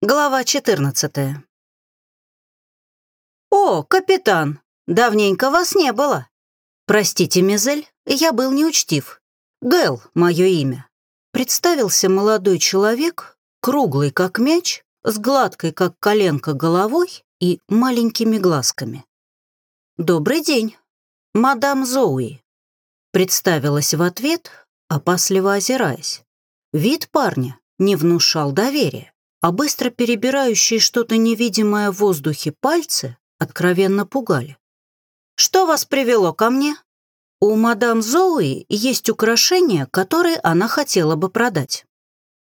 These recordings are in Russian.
Глава 14 «О, капитан, давненько вас не было. Простите, Мизель, я был неучтив. Гэл — мое имя». Представился молодой человек, круглый как мяч, с гладкой как коленка головой и маленькими глазками. «Добрый день, мадам Зоуи», — представилась в ответ, опасливо озираясь. Вид парня не внушал доверия а быстро перебирающие что-то невидимое в воздухе пальцы откровенно пугали. «Что вас привело ко мне?» «У мадам Зоуи есть украшения, которые она хотела бы продать».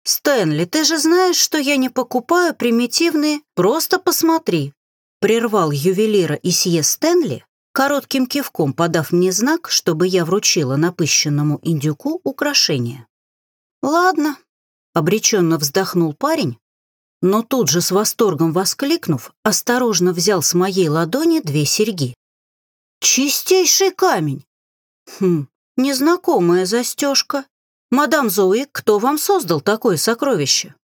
«Стэнли, ты же знаешь, что я не покупаю примитивные... Просто посмотри!» Прервал ювелира Исье Стэнли, коротким кивком подав мне знак, чтобы я вручила напыщенному индюку украшение. «Ладно», — обреченно вздохнул парень, но тут же с восторгом воскликнув, осторожно взял с моей ладони две серьги. «Чистейший камень!» «Хм, незнакомая застежка. Мадам Зои, кто вам создал такое сокровище?»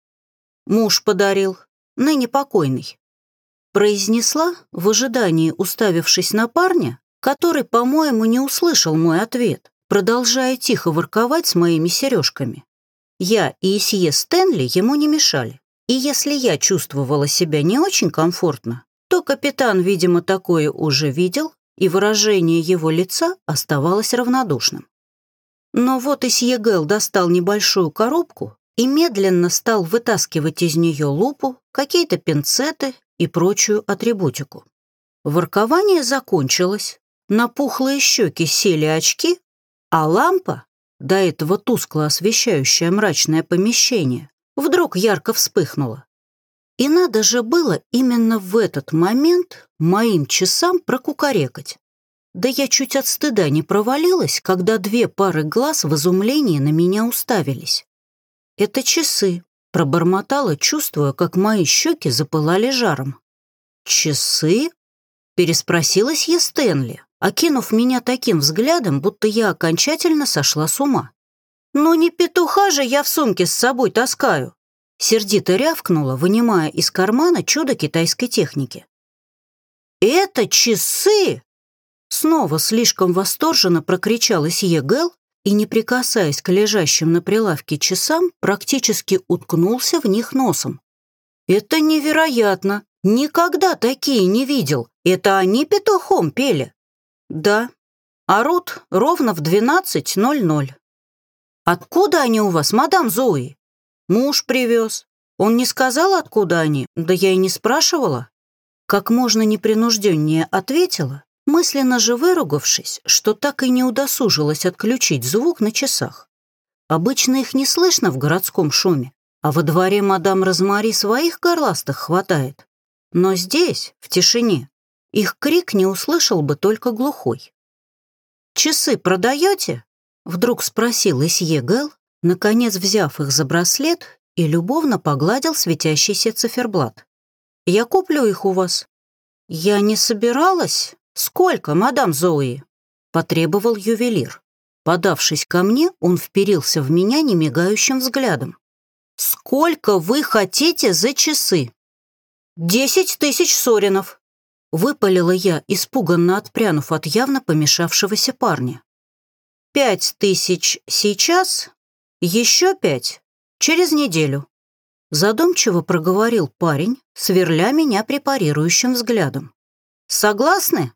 «Муж подарил, ныне покойный». Произнесла, в ожидании уставившись на парня, который, по-моему, не услышал мой ответ, продолжая тихо ворковать с моими сережками. Я и Исье Стэнли ему не мешали. И если я чувствовала себя не очень комфортно, то капитан, видимо, такое уже видел, и выражение его лица оставалось равнодушным. Но вот Исьегел достал небольшую коробку и медленно стал вытаскивать из нее лупу, какие-то пинцеты и прочую атрибутику. Воркование закончилось, на пухлые щеки сели очки, а лампа, до этого тускло освещающая мрачное помещение, вдруг ярко вспыхнула. И надо же было именно в этот момент моим часам прокукарекать. Да я чуть от стыда не провалилась, когда две пары глаз в изумлении на меня уставились. «Это часы», — пробормотала, чувствуя, как мои щеки запылали жаром. «Часы?» — переспросилась я Стэнли, окинув меня таким взглядом, будто я окончательно сошла с ума. «Ну не петуха же я в сумке с собой таскаю!» Сердито рявкнула, вынимая из кармана чудо китайской техники. «Это часы!» Снова слишком восторженно прокричал Исье Гэл и, не прикасаясь к лежащим на прилавке часам, практически уткнулся в них носом. «Это невероятно! Никогда такие не видел! Это они петухом пели!» «Да, орут ровно в 12.00. «Откуда они у вас, мадам Зои?» «Муж привез. Он не сказал, откуда они, да я и не спрашивала». Как можно непринужденнее ответила, мысленно же выругавшись, что так и не удосужилась отключить звук на часах. Обычно их не слышно в городском шуме, а во дворе мадам Розмари своих горластых хватает. Но здесь, в тишине, их крик не услышал бы только глухой. «Часы продаете?» Вдруг спросил Исье Гэл, наконец взяв их за браслет и любовно погладил светящийся циферблат. «Я куплю их у вас». «Я не собиралась? Сколько, мадам Зои?» — потребовал ювелир. Подавшись ко мне, он вперился в меня немигающим взглядом. «Сколько вы хотите за часы?» «Десять тысяч соринов», — выпалила я, испуганно отпрянув от явно помешавшегося парня. Пять тысяч сейчас, еще пять через неделю. Задумчиво проговорил парень, сверля меня препарирующим взглядом. «Согласны?»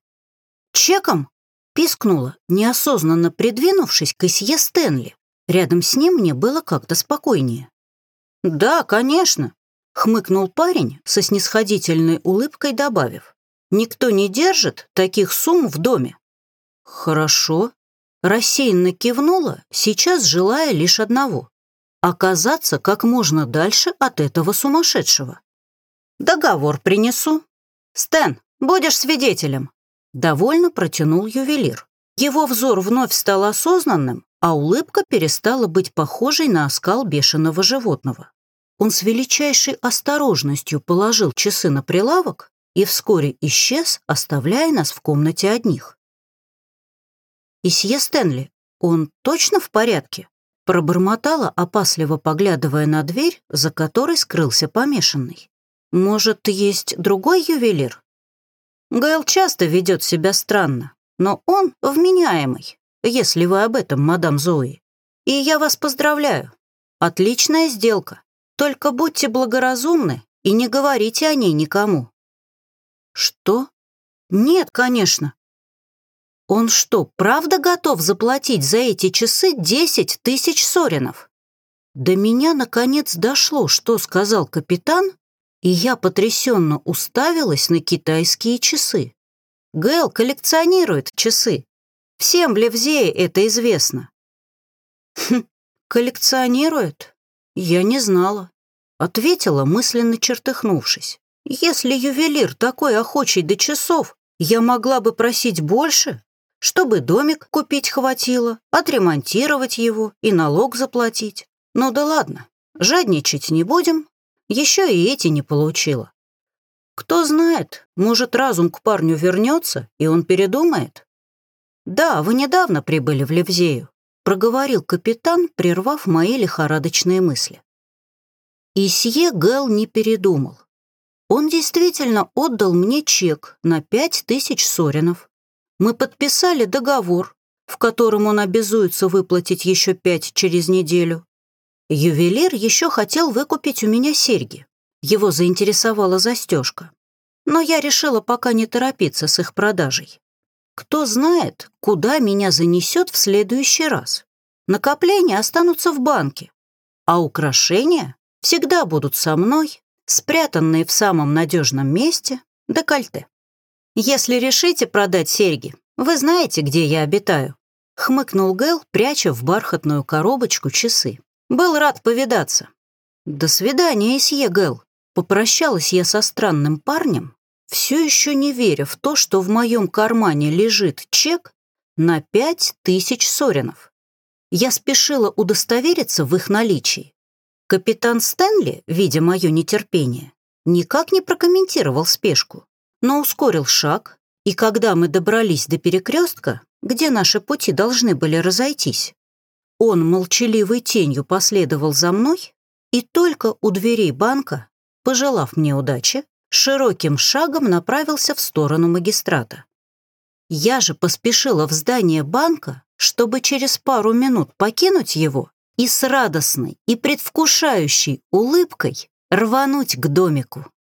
«Чеком?» — пискнула, неосознанно придвинувшись к Исье Стэнли. Рядом с ним мне было как-то спокойнее. «Да, конечно», — хмыкнул парень со снисходительной улыбкой, добавив. «Никто не держит таких сумм в доме». «Хорошо», рассеянно кивнула, сейчас желая лишь одного — оказаться как можно дальше от этого сумасшедшего. «Договор принесу. Стэн, будешь свидетелем», — довольно протянул ювелир. Его взор вновь стал осознанным, а улыбка перестала быть похожей на оскал бешеного животного. Он с величайшей осторожностью положил часы на прилавок и вскоре исчез, оставляя нас в комнате одних. «Исье Стэнли, он точно в порядке?» Пробормотала, опасливо поглядывая на дверь, за которой скрылся помешанный. Может, есть другой ювелир? Гайл часто ведет себя странно, но он вменяемый, если вы об этом, мадам Зои. И я вас поздравляю. Отличная сделка. Только будьте благоразумны и не говорите о ней никому. Что? Нет, конечно. Он что, правда готов заплатить за эти часы 10 тысяч соринов? До меня наконец дошло, что сказал капитан, и я потрясенно уставилась на китайские часы. Гэл коллекционирует часы. Всем в Левзее это известно. Хм, коллекционирует? Я не знала. Ответила, мысленно чертыхнувшись. Если ювелир такой охочий до часов, я могла бы просить больше, чтобы домик купить хватило, отремонтировать его и налог заплатить. Ну да ладно, жадничать не будем, еще и эти не получила. Кто знает, может, разум к парню вернется, и он передумает? Да, вы недавно прибыли в Левзею, проговорил капитан, прервав мои лихорадочные мысли. И сие Гэл не передумал. Он действительно отдал мне чек на пять тысяч соринов. Мы подписали договор, в котором он обязуется выплатить еще пять через неделю. Ювелир еще хотел выкупить у меня серьги. Его заинтересовала застежка. Но я решила пока не торопиться с их продажей. Кто знает, куда меня занесет в следующий раз. Накопления останутся в банке, а украшения всегда будут со мной, спрятанные в самом надежном месте — декольте. Если решите продать серьги, вы знаете, где я обитаю. Хмыкнул Гэл, пряча в бархатную коробочку часы. Был рад повидаться. До свидания, Исье Гэл. Попрощалась я со странным парнем, все еще не веря в то, что в моем кармане лежит чек на пять тысяч соринов. Я спешила удостовериться в их наличии. Капитан Стэнли, видя мое нетерпение, никак не прокомментировал спешку, но ускорил шаг, и когда мы добрались до перекрестка, где наши пути должны были разойтись, он молчаливой тенью последовал за мной и только у дверей банка, пожелав мне удачи, широким шагом направился в сторону магистрата. Я же поспешила в здание банка, чтобы через пару минут покинуть его и с радостной и предвкушающей улыбкой рвануть к домику.